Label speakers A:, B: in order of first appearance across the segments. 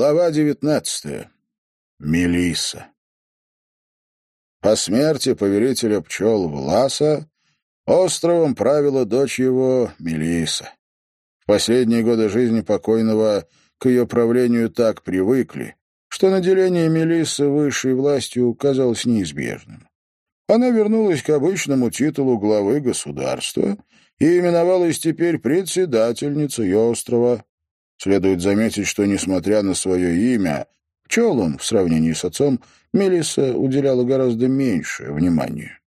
A: Глава девятнадцатая. Мелисса. По смерти повелителя пчел Власа островом правила дочь его Мелисса. В последние годы жизни покойного к ее правлению так привыкли, что наделение Мелиссы высшей властью казалось неизбежным. Она вернулась к обычному титулу главы государства и именовалась теперь председательницей острова, Следует заметить, что, несмотря на свое имя, пчелам, в сравнении с отцом, Мелисса уделяла гораздо меньше внимания.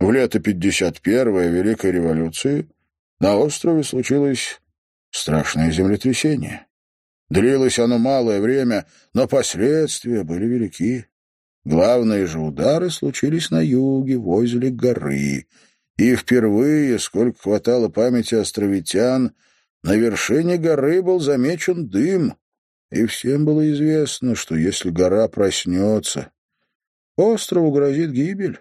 A: В лето 51-й Великой революции на острове случилось страшное землетрясение. Длилось оно малое время, но последствия были велики. Главные же удары случились на юге, возле горы. И впервые, сколько хватало памяти островитян, на вершине горы был замечен дым, и всем было известно, что если гора проснется, острову грозит гибель.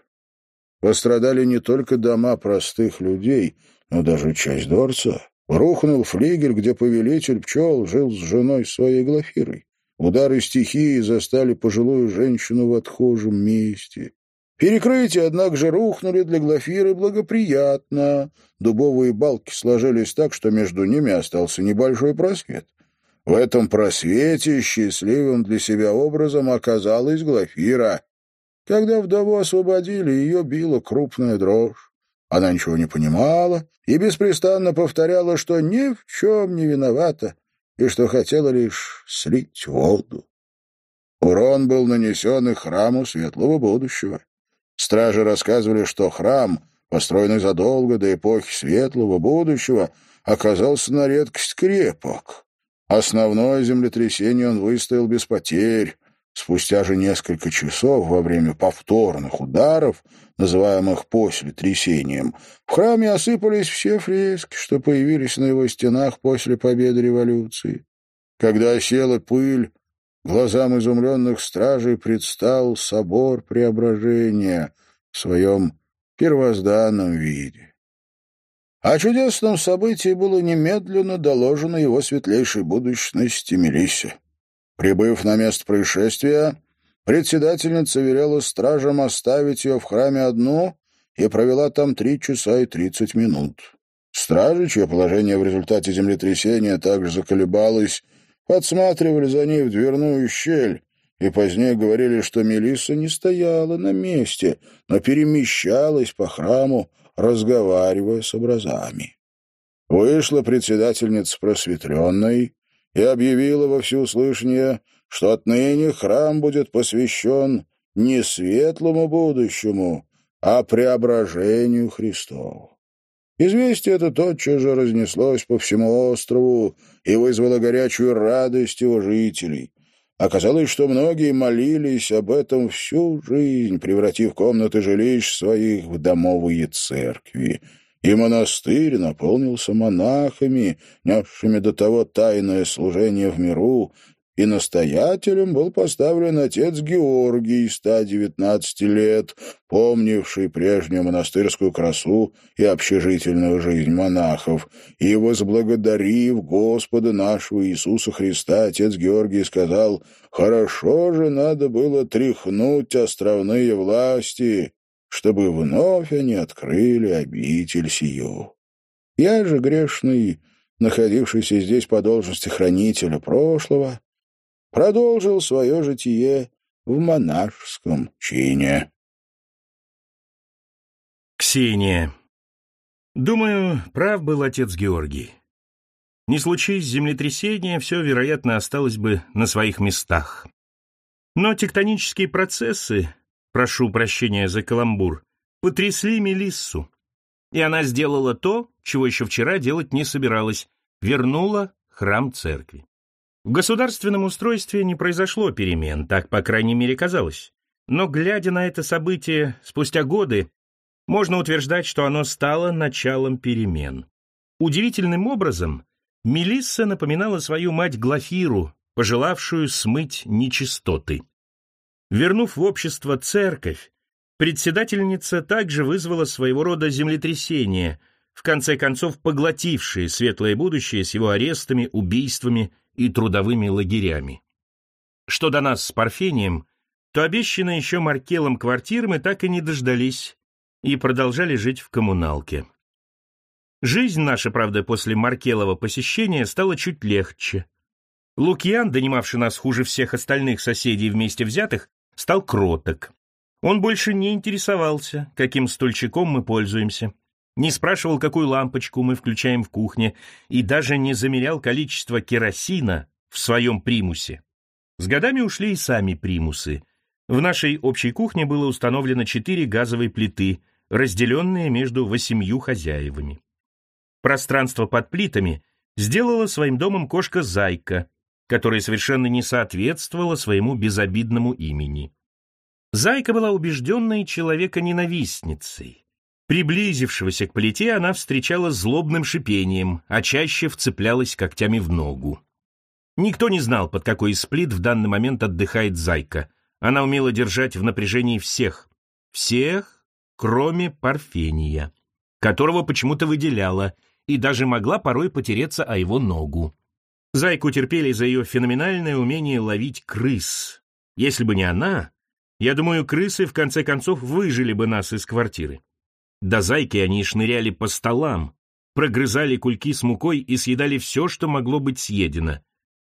A: Пострадали не только дома простых людей, но даже часть дворца. Рухнул флигель, где повелитель пчел жил с женой своей Глафирой. Удары стихии застали пожилую женщину в отхожем месте. Перекрытия, однако же, рухнули для Глафиры благоприятно. Дубовые балки сложились так, что между ними остался небольшой просвет. В этом просвете счастливым для себя образом оказалась Глафира. Когда вдову освободили, ее била крупная дрожь. Она ничего не понимала и беспрестанно повторяла, что ни в чем не виновата и что хотела лишь слить воду. Урон был нанесен и храму светлого будущего. Стражи рассказывали, что храм, построенный задолго до эпохи светлого будущего, оказался на редкость крепок. Основное землетрясение он выстоял без потерь. Спустя же несколько часов во время повторных ударов, называемых после трясением, в храме осыпались все фрески, что появились на его стенах после победы революции. Когда осела пыль, глазам изумленных стражей предстал собор преображения в своем первозданном виде. О чудесном событии было немедленно доложено его светлейшей будущности Мелиссе. Прибыв на место происшествия, председательница велела стражам оставить ее в храме одну и провела там три часа и тридцать минут. Стражи, чье положение в результате землетрясения также заколебалось, подсматривали за ней в дверную щель и позднее говорили, что Мелисса не стояла на месте, но перемещалась по храму, разговаривая с образами. Вышла председательница просветленной и объявила во всеуслышание, что отныне храм будет посвящен не светлому будущему, а преображению Христову. Известие это тотчас же разнеслось по всему острову и вызвало горячую радость его жителей. Оказалось, что многие молились об этом всю жизнь, превратив комнаты жилищ своих в домовые церкви. И монастырь наполнился монахами, несшими до того тайное служение в миру, и настоятелем был поставлен отец Георгий, 119 лет, помнивший прежнюю монастырскую красу и общежительную жизнь монахов. И, возблагодарив Господа нашего Иисуса Христа, отец Георгий сказал, «Хорошо же надо было тряхнуть островные власти, чтобы вновь они открыли обитель сию. Я же грешный, находившийся здесь по должности хранителя прошлого, продолжил свое житие в монашеском чине.
B: Ксения. Думаю, прав был отец Георгий. Не случись землетрясения, все, вероятно, осталось бы на своих местах. Но тектонические процессы, прошу прощения за каламбур, потрясли Мелиссу. И она сделала то, чего еще вчера делать не собиралась, вернула храм церкви. В государственном устройстве не произошло перемен, так, по крайней мере, казалось. Но, глядя на это событие спустя годы, можно утверждать, что оно стало началом перемен. Удивительным образом Мелисса напоминала свою мать Глафиру, пожелавшую смыть нечистоты. Вернув в общество церковь, председательница также вызвала своего рода землетрясение, в конце концов поглотившее светлое будущее с его арестами, убийствами и трудовыми лагерями. Что до нас с Парфением, то обещанные еще Маркелом квартиры мы так и не дождались и продолжали жить в коммуналке. Жизнь наша, правда, после Маркелова посещения стала чуть легче. Лукьян, донимавший нас хуже всех остальных соседей вместе взятых, стал кроток. Он больше не интересовался, каким стульчиком мы пользуемся, не спрашивал, какую лампочку мы включаем в кухне, и даже не замерял количество керосина в своем примусе. С годами ушли и сами примусы. В нашей общей кухне было установлено четыре газовые плиты, разделенные между восемью хозяевами. Пространство под плитами сделала своим домом кошка Зайка, которая совершенно не соответствовала своему безобидному имени. Зайка была убежденной человека-ненавистницей. Приблизившегося к плите она встречала злобным шипением, а чаще вцеплялась когтями в ногу. Никто не знал, под какой из плит в данный момент отдыхает Зайка. Она умела держать в напряжении всех. Всех, кроме Парфения, которого почему-то выделяла, и даже могла порой потереться о его ногу. Зайку терпели за ее феноменальное умение ловить крыс. Если бы не она, я думаю, крысы в конце концов выжили бы нас из квартиры. До зайки они шныряли по столам, прогрызали кульки с мукой и съедали все, что могло быть съедено.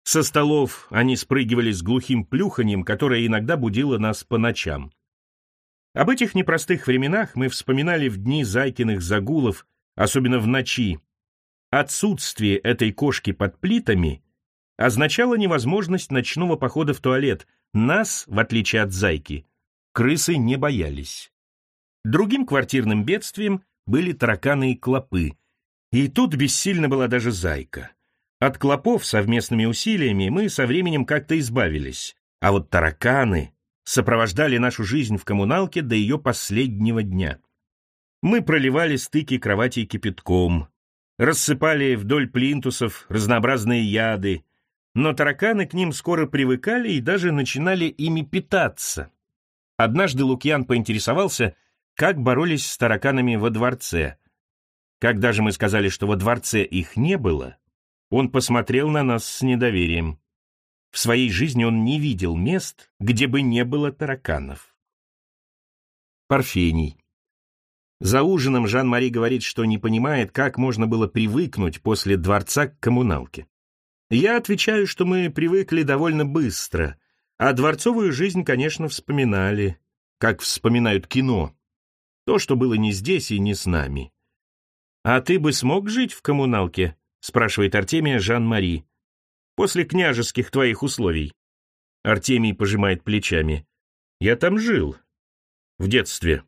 B: Со столов они спрыгивали с глухим плюханьем, которое иногда будило нас по ночам. Об этих непростых временах мы вспоминали в дни зайкиных загулов, особенно в ночи. Отсутствие этой кошки под плитами означало невозможность ночного похода в туалет — нас, в отличие от зайки, крысы не боялись. Другим квартирным бедствием были тараканы и клопы. И тут бессильна была даже зайка. От клопов совместными усилиями мы со временем как-то избавились, а вот тараканы сопровождали нашу жизнь в коммуналке до ее последнего дня. Мы проливали стыки кровати кипятком, рассыпали вдоль плинтусов разнообразные яды, но тараканы к ним скоро привыкали и даже начинали ими питаться. Однажды Лукьян поинтересовался, как боролись с тараканами во дворце. Когда же мы сказали, что во дворце их не было, он посмотрел на нас с недоверием. В своей жизни он не видел мест, где бы не было тараканов. Парфений. За ужином Жан-Мари говорит, что не понимает, как можно было привыкнуть после дворца к коммуналке. Я отвечаю, что мы привыкли довольно быстро, а дворцовую жизнь, конечно, вспоминали, как вспоминают кино. То, что было не здесь и не с нами. «А ты бы смог жить в коммуналке?» — спрашивает Артемия Жан-Мари. «После княжеских твоих условий». Артемий пожимает плечами. «Я там жил. В детстве».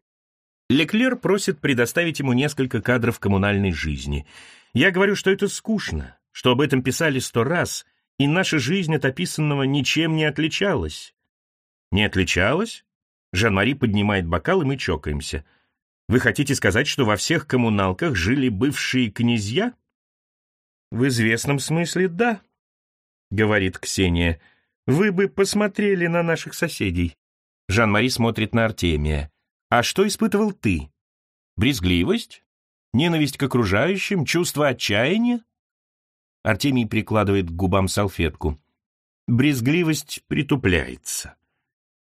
B: Леклер просит предоставить ему несколько кадров коммунальной жизни. Я говорю, что это скучно что об этом писали сто раз, и наша жизнь от описанного ничем не отличалась. Не отличалась? Жан-Мари поднимает бокал, и мы чокаемся. Вы хотите сказать, что во всех коммуналках жили бывшие князья? В известном смысле да, говорит Ксения. Вы бы посмотрели на наших соседей. Жан-Мари смотрит на Артемия. А что испытывал ты? Брезгливость? Ненависть к окружающим? Чувство отчаяния? Артемий прикладывает к губам салфетку. Брезгливость притупляется.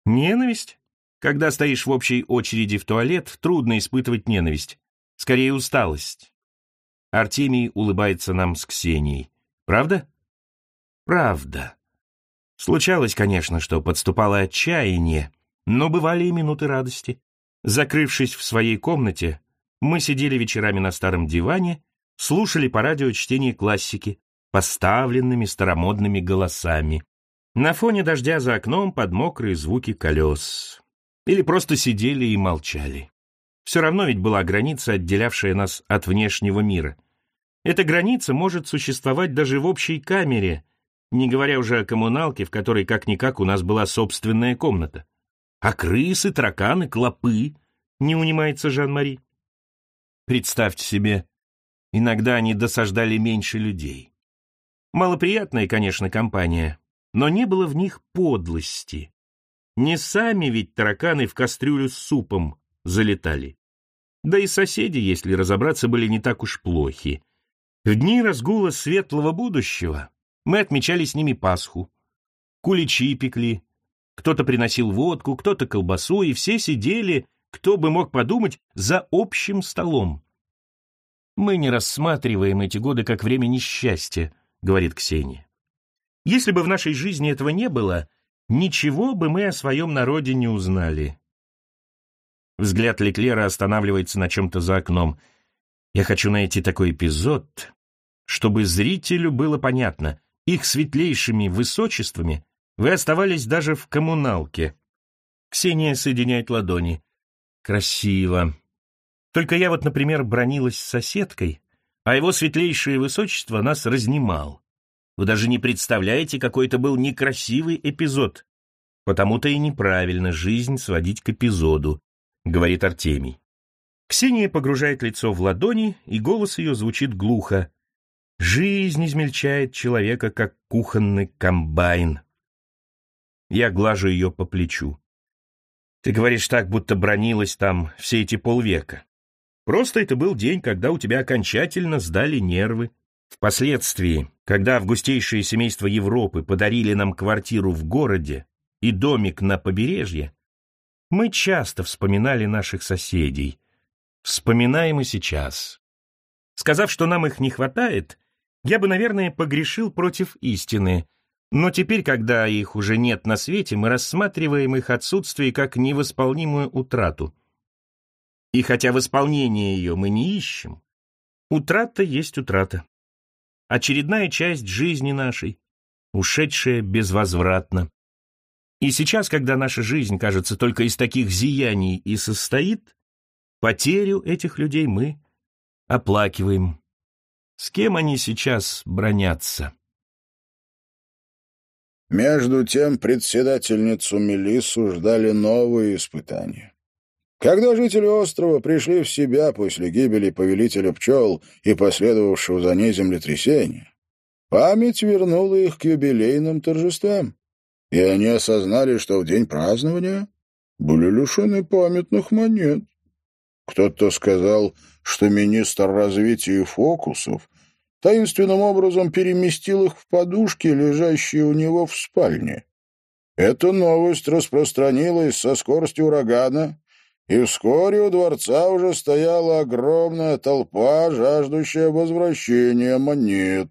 B: Ненависть? Когда стоишь в общей очереди в туалет, трудно испытывать ненависть. Скорее, усталость. Артемий улыбается нам с Ксенией. Правда? Правда. Случалось, конечно, что подступало отчаяние, но бывали и минуты радости. Закрывшись в своей комнате, мы сидели вечерами на старом диване, слушали по радио чтение классики, поставленными старомодными голосами. На фоне дождя за окном под мокрые звуки колес. Или просто сидели и молчали. Все равно ведь была граница, отделявшая нас от внешнего мира. Эта граница может существовать даже в общей камере, не говоря уже о коммуналке, в которой как-никак у нас была собственная комната. А крысы, тараканы, клопы, не унимается Жан-Мари. Представьте себе, иногда они досаждали меньше людей. Малоприятная, конечно, компания, но не было в них подлости. Не сами ведь тараканы в кастрюлю с супом залетали. Да и соседи, если разобраться, были не так уж плохи. В дни разгула светлого будущего мы отмечали с ними Пасху. куличи пекли, кто-то приносил водку, кто-то колбасу, и все сидели, кто бы мог подумать, за общим столом. «Мы не рассматриваем эти годы как время несчастья», — говорит Ксения. «Если бы в нашей жизни этого не было, ничего бы мы о своем народе не узнали». Взгляд Леклера останавливается на чем-то за окном. «Я хочу найти такой эпизод, чтобы зрителю было понятно, их светлейшими высочествами вы оставались даже в коммуналке». Ксения соединяет ладони. «Красиво. Только я вот, например, бронилась с соседкой, а его светлейшее высочество нас разнимал. Вы даже не представляете, какой это был некрасивый эпизод. Потому-то и неправильно жизнь сводить к эпизоду, говорит Артемий. Ксения погружает лицо в ладони, и голос ее звучит глухо. Жизнь измельчает человека, как кухонный комбайн. Я глажу ее по плечу. Ты говоришь так, будто бронилась там все эти полвека. Просто это был день, когда у тебя окончательно сдали нервы. Впоследствии, когда августейшие семейства Европы подарили нам квартиру в городе и домик на побережье, мы часто вспоминали наших соседей. Вспоминаем и сейчас. Сказав, что нам их не хватает, я бы, наверное, погрешил против истины. Но теперь, когда их уже нет на свете, мы рассматриваем их отсутствие как невосполнимую утрату. И хотя в ее мы не ищем, утрата есть утрата. Очередная часть жизни нашей, ушедшая безвозвратно. И сейчас, когда наша жизнь, кажется, только из таких зияний и состоит, потерю этих людей мы оплакиваем. С кем они сейчас бронятся?
A: Между тем председательницу Мелиссу ждали новые испытания. Когда жители острова пришли в себя после гибели повелителя пчел и последовавшего за ней землетрясения, память вернула их к юбилейным торжествам, и они осознали, что в день празднования были лишены памятных монет. Кто-то сказал, что министр развития фокусов таинственным образом переместил их в подушки, лежащие у него в спальне. Эта новость распространилась со скоростью урагана и вскоре у дворца уже стояла огромная толпа, жаждущая возвращения монет.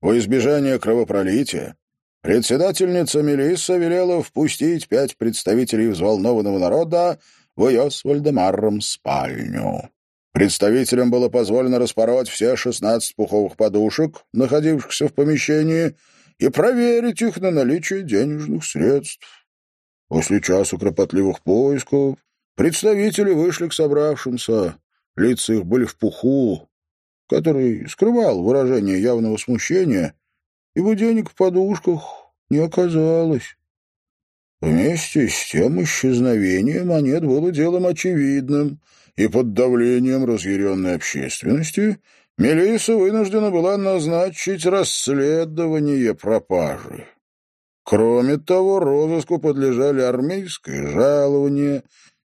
A: Во избежание кровопролития председательница Мелисса велела впустить пять представителей взволнованного народа в ее с Вальдемаром спальню. Представителям было позволено распороть все шестнадцать пуховых подушек, находившихся в помещении, и проверить их на наличие денежных средств. После часа кропотливых поисков Представители вышли к собравшимся. Лица их были в пуху, который скрывал выражение явного смущения, ибо денег в подушках не оказалось. Вместе с тем исчезновение монет было делом очевидным, и под давлением разъяренной общественности Мелисса вынуждена была назначить расследование пропажи. Кроме того, розыску подлежали армейское жалование —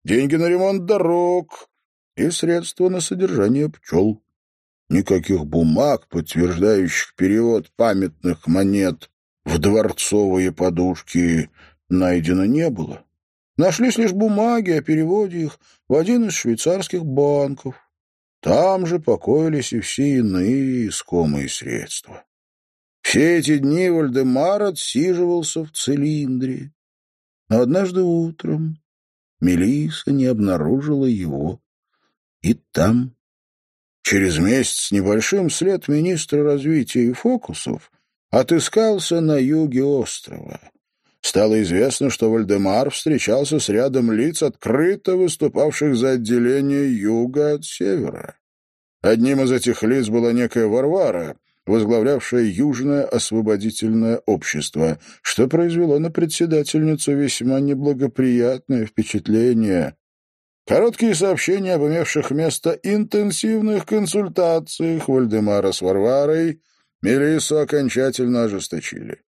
A: деньги на ремонт дорог и средства на содержание пчел. Никаких бумаг, подтверждающих перевод памятных монет в дворцовые подушки, найдено не было. Нашлись лишь бумаги о переводе их в один из швейцарских банков. Там же покоились и все иные искомые средства. Все эти дни Вальдемар отсиживался в цилиндре. Но однажды утром Мелиса не обнаружила его и там. Через месяц с небольшим след министра развития и фокусов отыскался на юге острова. Стало известно, что Вальдемар встречался с рядом лиц, открыто выступавших за отделение юга от севера. Одним из этих лиц была некая Варвара, возглавлявшая Южное освободительное общество, что произвело на председательницу весьма неблагоприятное впечатление. Короткие сообщения об имевших место интенсивных консультациях Вальдемара с Варварой Мелиссу окончательно ожесточили.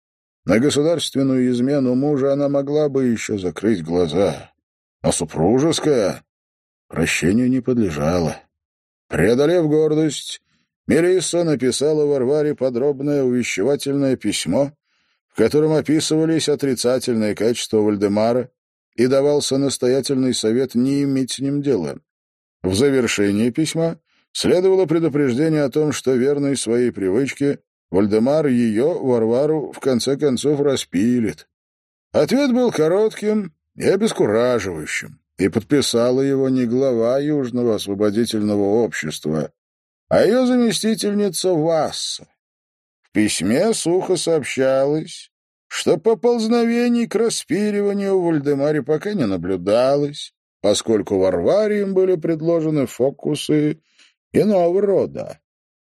A: На государственную измену мужа она могла бы еще закрыть глаза, а супружеская прощению не подлежала. Преодолев гордость, Мелисса написала Варваре подробное увещевательное письмо, в котором описывались отрицательные качества Вальдемара и давался настоятельный совет не иметь с ним дела. В завершении письма следовало предупреждение о том, что верный своей привычке Вальдемар ее, Варвару, в конце концов распилит. Ответ был коротким и обескураживающим, и подписала его не глава Южного освободительного общества, а ее заместительница Васса. В письме сухо сообщалось, что поползновений к распиливанию в Вальдемаре пока не наблюдалось, поскольку Варваре им были предложены фокусы иного рода.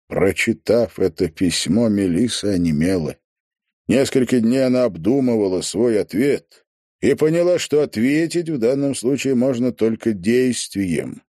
A: Прочитав это письмо, Мелисса онемела. Несколько дней она обдумывала свой ответ и поняла, что ответить в данном случае можно только действием.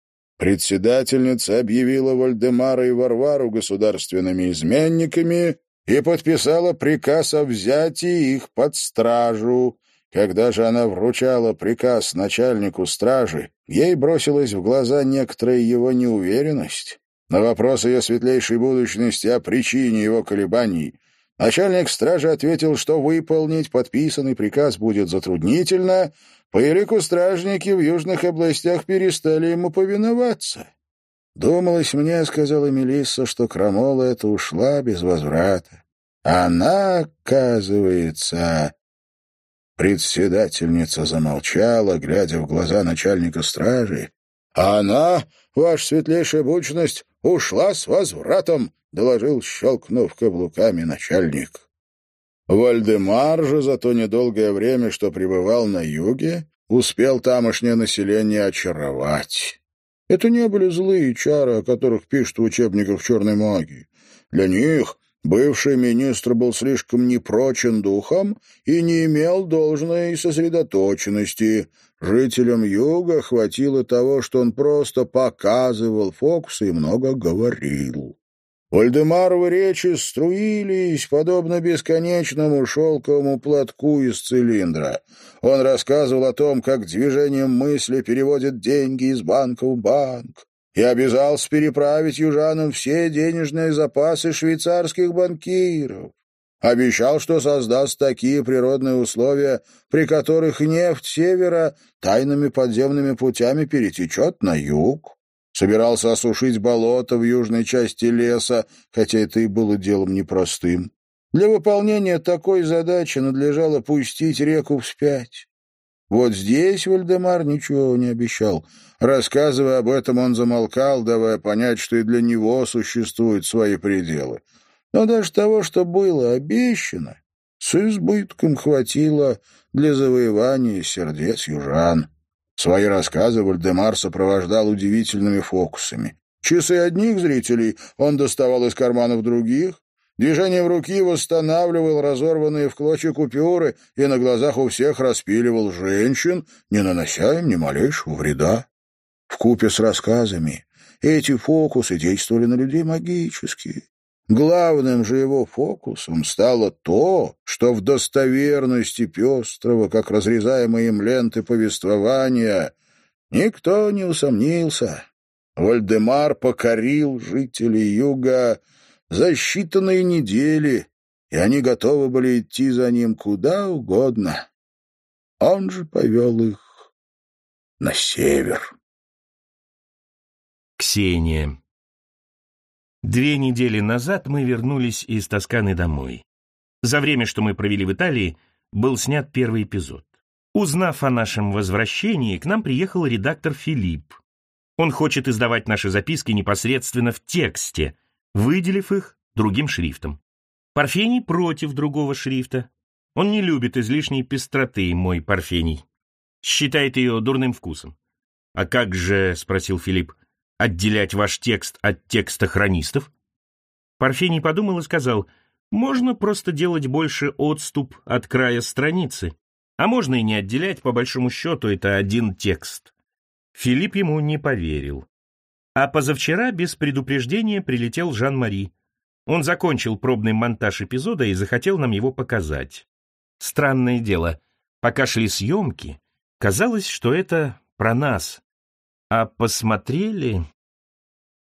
A: Председательница объявила Вальдемара и Варвару государственными изменниками и подписала приказ о взятии их под стражу. Когда же она вручала приказ начальнику стражи, ей бросилась в глаза некоторая его неуверенность. На вопрос ее светлейшей будущности о причине его колебаний начальник стражи ответил, что выполнить подписанный приказ будет затруднительно, по елику стражники в южных областях перестали ему повиноваться. «Думалось мне, — сказала Мелисса, — что крамола эта ушла без возврата. Она, оказывается...» Председательница замолчала, глядя в глаза начальника стражи. «А она, ваша светлейшая бучность, ушла с возвратом», — доложил, щелкнув каблуками начальник. Вальдемар же за то недолгое время, что пребывал на юге, успел тамошнее население очаровать. Это не были злые чары, о которых пишут в учебниках черной магии. Для них бывший министр был слишком непрочен духом и не имел должной сосредоточенности. Жителям юга хватило того, что он просто показывал фокусы и много говорил. Вальдемаровы речи струились, подобно бесконечному шелковому платку из цилиндра. Он рассказывал о том, как движением мысли переводят деньги из банка в банк, и обязался переправить южанам все денежные запасы швейцарских банкиров. Обещал, что создаст такие природные условия, при которых нефть севера тайными подземными путями перетечет на юг собирался осушить болото в южной части леса, хотя это и было делом непростым. Для выполнения такой задачи надлежало пустить реку вспять. Вот здесь Вальдемар ничего не обещал. Рассказывая об этом, он замолкал, давая понять, что и для него существуют свои пределы. Но даже того, что было обещано, с избытком хватило для завоевания сердец южан. Свои рассказы Вальдемар сопровождал удивительными фокусами. Часы одних зрителей он доставал из карманов других, движением руки восстанавливал разорванные в клочья купюры и на глазах у всех распиливал женщин, не нанося им ни малейшего вреда. В купе с рассказами эти фокусы действовали на людей магически. Главным же его фокусом стало то, что в достоверности пестрого, как разрезаемые им ленты повествования, никто не усомнился. Вальдемар покорил жителей юга за считанные недели, и они готовы были идти за ним куда угодно. Он же повел их на север.
B: Ксения Две недели назад мы вернулись из Тосканы домой. За время, что мы провели в Италии, был снят первый эпизод. Узнав о нашем возвращении, к нам приехал редактор Филипп. Он хочет издавать наши записки непосредственно в тексте, выделив их другим шрифтом. Парфений против другого шрифта. Он не любит излишней пестроты, мой Парфений. Считает ее дурным вкусом. «А как же, — спросил Филипп, отделять ваш текст от текста хронистов? Парфений подумал и сказал, можно просто делать больше отступ от края страницы, а можно и не отделять, по большому счету, это один текст. Филипп ему не поверил. А позавчера без предупреждения прилетел Жан-Мари. Он закончил пробный монтаж эпизода и захотел нам его показать. Странное дело, пока шли съемки, казалось, что это про нас, а посмотрели...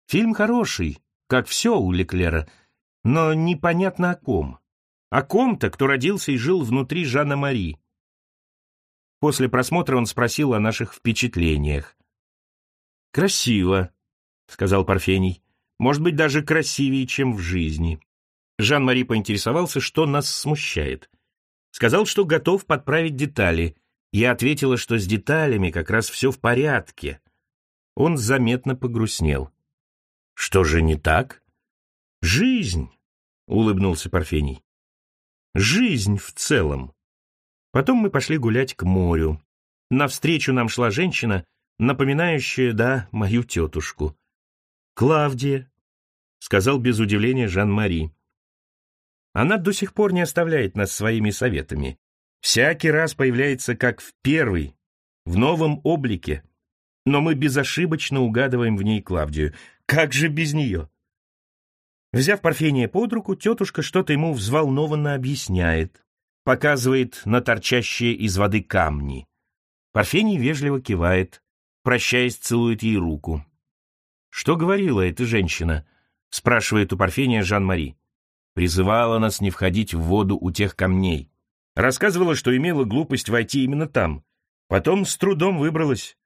B: Фильм хороший, как все у Леклера, но непонятно о ком. о ком-то, кто родился и жил внутри Жанна Мари. После просмотра он спросил о наших впечатлениях. «Красиво», — сказал Парфений. «Может быть, даже красивее, чем в жизни». Жан-Мари поинтересовался, что нас смущает. Сказал, что готов подправить детали. Я ответила, что с деталями как раз все в порядке. Он заметно погрустнел. «Что же не так?» «Жизнь», — улыбнулся Парфений. «Жизнь в целом». Потом мы пошли гулять к морю. Навстречу нам шла женщина, напоминающая, да, мою тетушку. «Клавдия», — сказал без удивления Жан-Мари. Она до сих пор не оставляет нас своими советами. Всякий раз появляется как в первый, в новом облике. Но мы безошибочно угадываем в ней Клавдию. Как же без нее? Взяв Парфения под руку, тетушка что-то ему взволнованно объясняет. Показывает на торчащие из воды камни. Парфений вежливо кивает, прощаясь, целует ей руку. «Что говорила эта женщина?» — спрашивает у Парфения Жан-Мари призывала нас не входить в воду у тех камней. Рассказывала, что имела глупость войти именно там. Потом с трудом выбралась.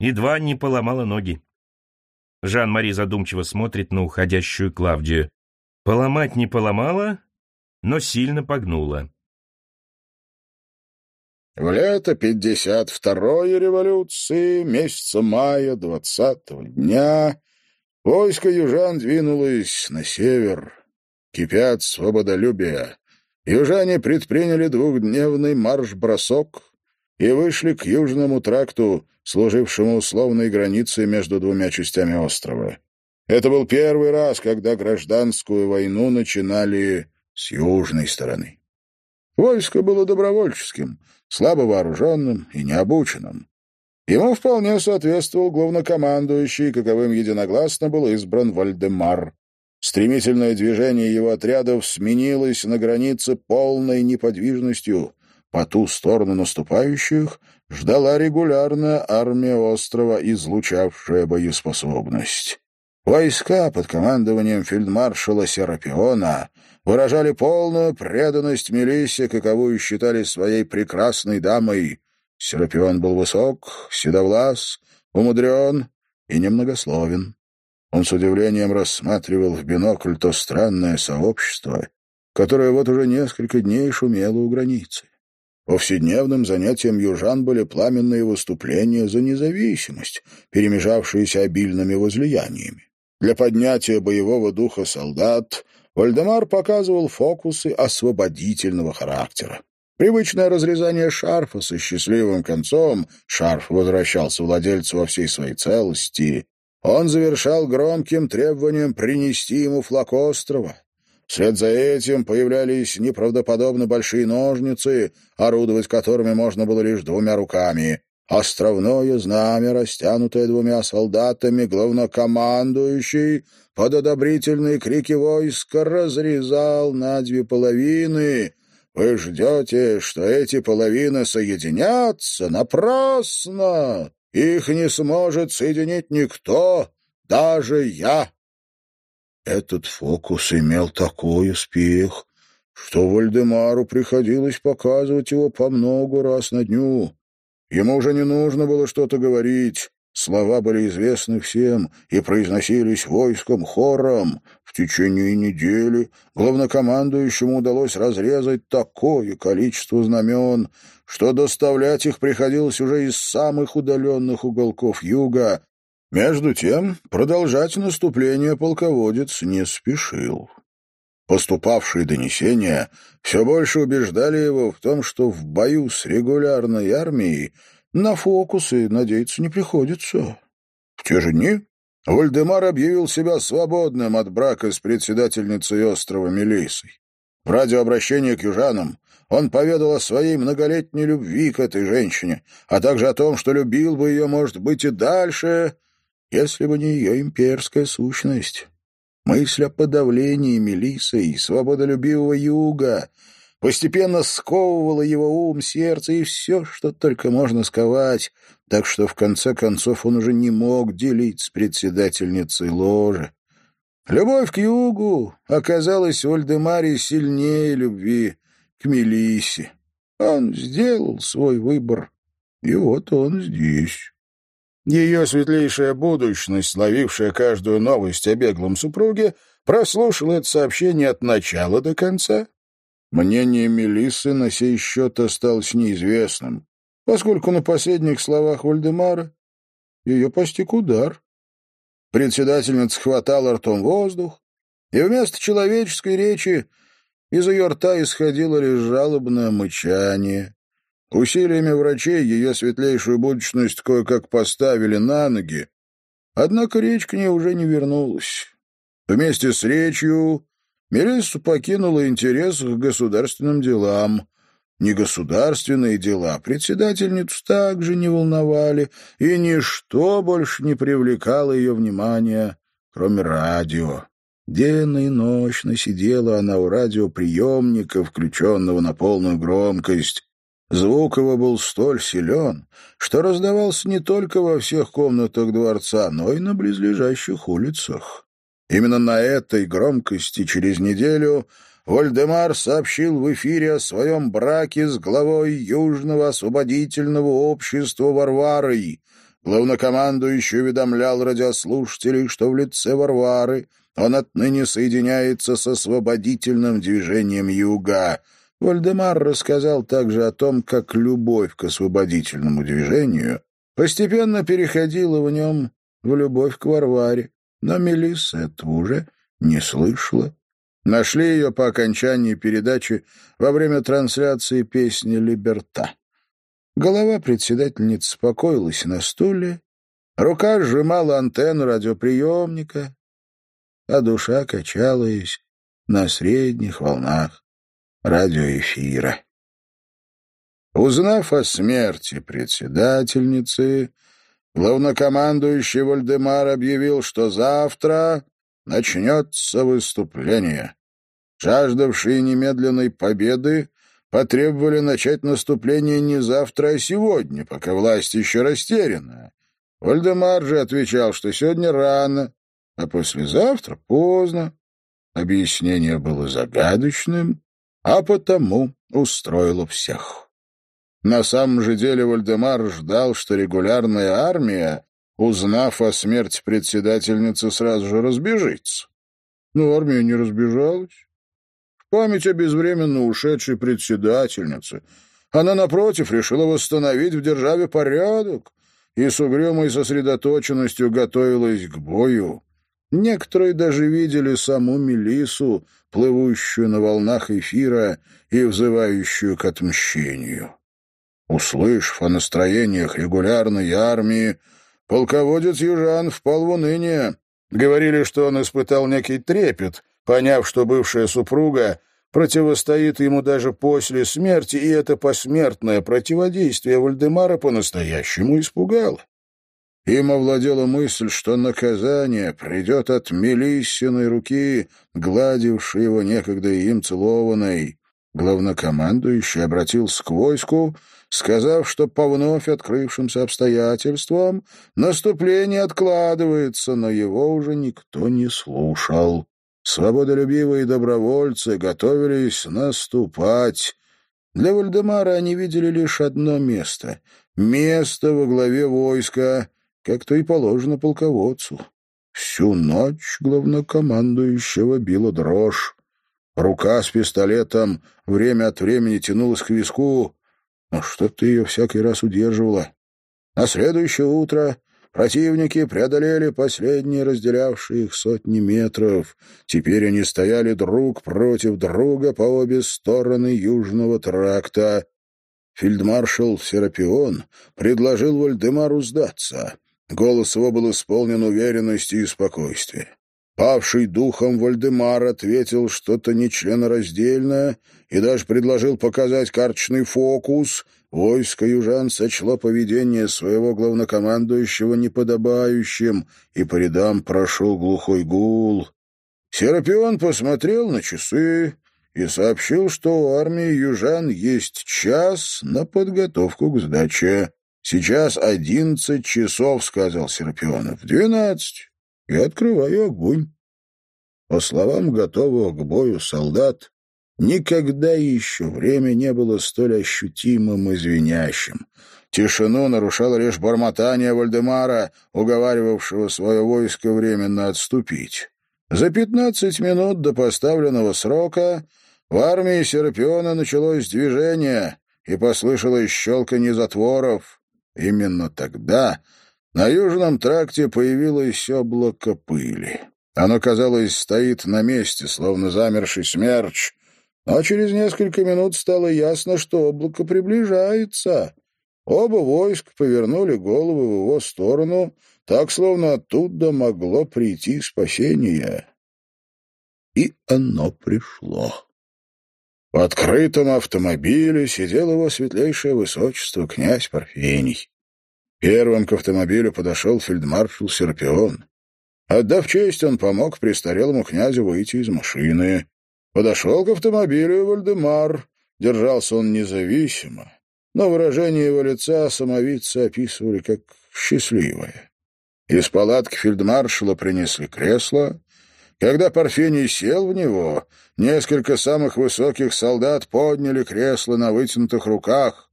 B: Едва не поломала ноги. Жан-Мари задумчиво смотрит на уходящую Клавдию. Поломать не поломала, но сильно погнула.
A: В лето 52-й революции, месяца мая, 20-го дня, войско южан двинулось на север, кипят свободолюбия. Южане предприняли двухдневный марш-бросок и вышли к Южному тракту, служившему условной границей между двумя частями острова. Это был первый раз, когда гражданскую войну начинали с южной стороны. Войско было добровольческим, слабо вооруженным и необученным. Ему вполне соответствовал главнокомандующий, каковым единогласно был избран Вальдемар. Стремительное движение его отрядов сменилось на границе полной неподвижностью. По ту сторону наступающих ждала регулярная армия острова, излучавшая боеспособность. Войска под командованием фельдмаршала Серапиона выражали полную преданность Мелиссе, каковую считали своей прекрасной дамой. Серапион был высок, седовлас, умудрен и немногословен. Он с удивлением рассматривал в бинокль то странное сообщество, которое вот уже несколько дней шумело у границы. Повседневным занятием южан были пламенные выступления за независимость, перемежавшиеся обильными возлияниями. Для поднятия боевого духа солдат Вальдемар показывал фокусы освободительного характера. Привычное разрезание шарфа со счастливым концом, шарф возвращался владельцу во всей своей целости, он завершал громким требованием принести ему флаг острова. Вслед за этим появлялись неправдоподобно большие ножницы, орудовать которыми можно было лишь двумя руками. Островное знамя, растянутое двумя солдатами, главнокомандующий, под одобрительные крики войска разрезал на две половины. Вы ждете, что эти половины соединятся? Напрасно! Их не сможет соединить никто, даже я. Этот фокус имел такой успех, что Вальдемару приходилось показывать его по много раз на дню. Ему уже не нужно было что-то говорить. Слова были известны всем и произносились войском хором. В течение недели главнокомандующему удалось разрезать такое количество знамен, что доставлять их приходилось уже из самых удаленных уголков юга. Между тем, продолжать наступление полководец не спешил. Поступавшие донесения все больше убеждали его в том, что в бою с регулярной армией на фокусы надеяться не приходится. В те же дни Вальдемар объявил себя свободным от брака с председательницей острова Мелисой. В радиообращении к южанам он поведал о своей многолетней любви к этой женщине, а также о том, что любил бы ее, может быть, и дальше, если бы не ее имперская сущность. Мысль о подавлении Мелисы и свободолюбивого юга постепенно сковывало его ум, сердце и все, что только можно сковать, так что в конце концов он уже не мог делить с председательницей ложи. Любовь к югу оказалась в Вальдемаре сильнее любви к Мелиссе. Он сделал свой выбор, и вот он здесь. Ее светлейшая будущность, словившая каждую новость о беглом супруге, прослушала это сообщение от начала до конца. Мнение Мелиссы на сей счет осталось неизвестным, поскольку на последних словах Вальдемара ее постиг удар. Председательница хватала ртом воздух, и вместо человеческой речи из ее рта исходило лишь жалобное мычание. Усилиями врачей ее светлейшую будущность кое-как поставили на ноги, однако речь к ней уже не вернулась. Вместе с речью Мелиссу покинула интерес к государственным делам. Негосударственные дела председательницу также не волновали, и ничто больше не привлекало ее внимания, кроме радио. Денно и ночно сидела она у радиоприемника, включенного на полную громкость. Звук его был столь силен, что раздавался не только во всех комнатах дворца, но и на близлежащих улицах. Именно на этой громкости через неделю Вольдемар сообщил в эфире о своем браке с главой Южного освободительного общества Варварой. Главнокомандующий уведомлял радиослушателей, что в лице Варвары он отныне соединяется с освободительным движением Юга. Вальдемар рассказал также о том, как любовь к освободительному движению постепенно переходила в нем в любовь к Варваре, но Мелисса этого уже не слышала. Нашли ее по окончании передачи во время трансляции песни «Либерта». Голова председательницы спокоилась на стуле, рука сжимала антенну радиоприемника, а душа качалась на средних волнах радиоэфира. Узнав о смерти председательницы, главнокомандующий Вальдемар объявил, что завтра начнется выступление. Жаждавшие немедленной победы потребовали начать наступление не завтра, а сегодня, пока власть еще растеряна. Вальдемар же отвечал, что сегодня рано, а послезавтра поздно. Объяснение было загадочным, а потому устроило всех. На самом же деле Вальдемар ждал, что регулярная армия, узнав о смерти председательницы, сразу же разбежится. Но армия не разбежалась. В память о безвременно ушедшей председательнице она, напротив, решила восстановить в державе порядок и с угрюмой сосредоточенностью готовилась к бою. Некоторые даже видели саму Мелису, плывущую на волнах эфира и взывающую к отмщению. Услышав о настроениях регулярной армии, полководец Южан впал в уныние. Говорили, что он испытал некий трепет, поняв, что бывшая супруга противостоит ему даже после смерти, и это посмертное противодействие Вальдемара по-настоящему испугало. Им овладела мысль, что наказание придет от Мелиссиной руки, гладившей его некогда им целованной. Главнокомандующий обратился к войску, сказав, что по вновь открывшимся обстоятельствам наступление откладывается, но его уже никто не слушал. Свободолюбивые добровольцы готовились наступать. Для Вальдемара они видели лишь одно место — место во главе войска, как то и положено полководцу. Всю ночь главнокомандующего била дрожь. Рука с пистолетом время от времени тянулась к виску, но что-то ее всякий раз удерживало. На следующее утро противники преодолели последние разделявшие их сотни метров. Теперь они стояли друг против друга по обе стороны Южного тракта. Фельдмаршал Серапион предложил Вальдемару сдаться. Голос его был исполнен уверенности и спокойствия. Павший духом Вальдемар ответил что-то нечленораздельное и даже предложил показать карточный фокус. Войско южан сочло поведение своего главнокомандующего неподобающим, и по рядам прошел глухой гул. Серапион посмотрел на часы и сообщил, что у армии южан есть час на подготовку к сдаче. «Сейчас одиннадцать часов», — сказал Серапионов. «Двенадцать. Я открываю огонь». По словам готовых к бою солдат, никогда еще время не было столь ощутимым и звенящим. Тишину нарушало лишь бормотание Вальдемара, уговаривавшего свое войско временно отступить. За пятнадцать минут до поставленного срока в армии Серапиона началось движение, и послышалось щелканье затворов. Именно тогда на южном тракте появилось облако пыли. Оно, казалось, стоит на месте, словно замерший смерч. Но через несколько минут стало ясно, что облако приближается. Оба войск повернули головы в его сторону, так, словно оттуда могло прийти спасение. И оно пришло. В открытом автомобиле сидел его светлейшее высочество, князь Парфений. Первым к автомобилю подошел фельдмаршал Серпион. Отдав честь, он помог престарелому князю выйти из машины. Подошел к автомобилю Вальдемар. Держался он независимо, но выражение его лица самовидцы описывали как счастливое. Из палатки фельдмаршала принесли кресло. Когда Парфений сел в него, несколько самых высоких солдат подняли кресло на вытянутых руках.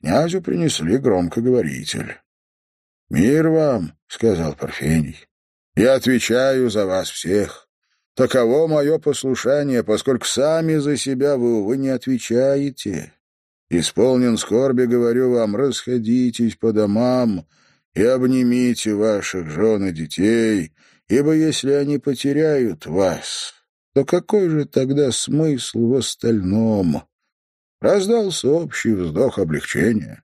A: Князю принесли громкоговоритель. «Мир вам», — сказал Парфений. Я отвечаю за вас всех. Таково мое послушание, поскольку сами за себя вы, увы, не отвечаете. Исполнен скорби, говорю вам, расходитесь по домам и обнимите ваших жен и детей, ибо если они потеряют вас, то какой же тогда смысл в остальном? Раздался общий вздох облегчения.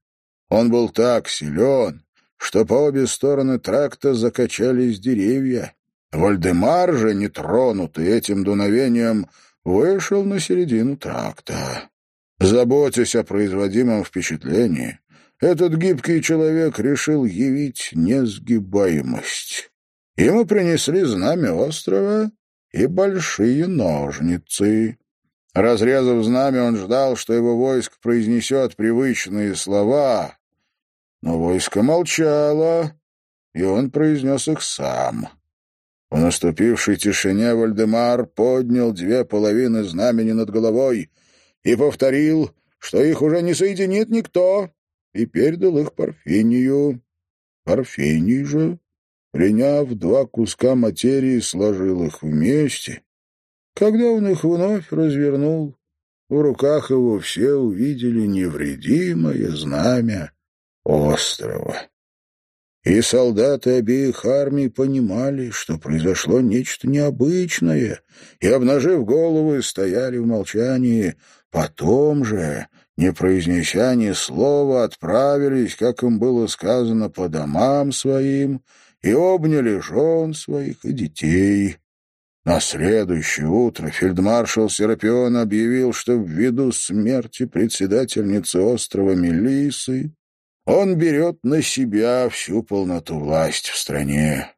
A: Он был так силен, что по обе стороны тракта закачались деревья. Вальдемар же, нетронутый этим дуновением, вышел на середину тракта. Заботясь о производимом впечатлении, этот гибкий человек решил явить несгибаемость. Ему принесли знамя острова и большие ножницы. Разрезав знамя, он ждал, что его войск произнесет привычные слова, но войско молчало, и он произнес их сам. В наступившей тишине Вальдемар поднял две половины знамени над головой и повторил, что их уже не соединит никто, и передал их Парфению. Парфений же, приняв два куска материи, сложил их вместе. Когда он их вновь развернул, в руках его все увидели невредимое знамя острова. И солдаты обеих армий понимали, что произошло нечто необычное, и, обнажив головы, стояли в молчании. Потом же, не произнеся ни слова, отправились, как им было сказано, по домам своим и обняли жен своих и детей. На следующее утро фельдмаршал Серапион объявил, что ввиду смерти председательницы острова Мелисы он берет на себя всю полноту власти в стране.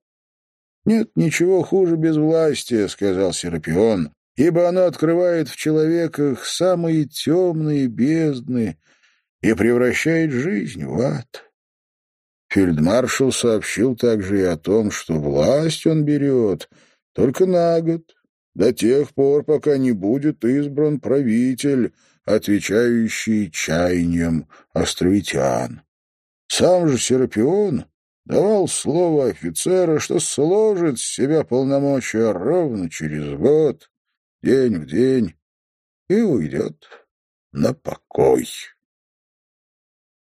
A: «Нет ничего хуже безвластия», — сказал Серапион, «ибо оно открывает в человеках самые темные бездны и превращает жизнь в ад». Фельдмаршал сообщил также и о том, что власть он берет только на год, до тех пор, пока не будет избран правитель, отвечающий чаяниям островитян. Сам же Серапион давал слово офицера, что сложит с себя полномочия ровно через год, день в день, и уйдет на покой.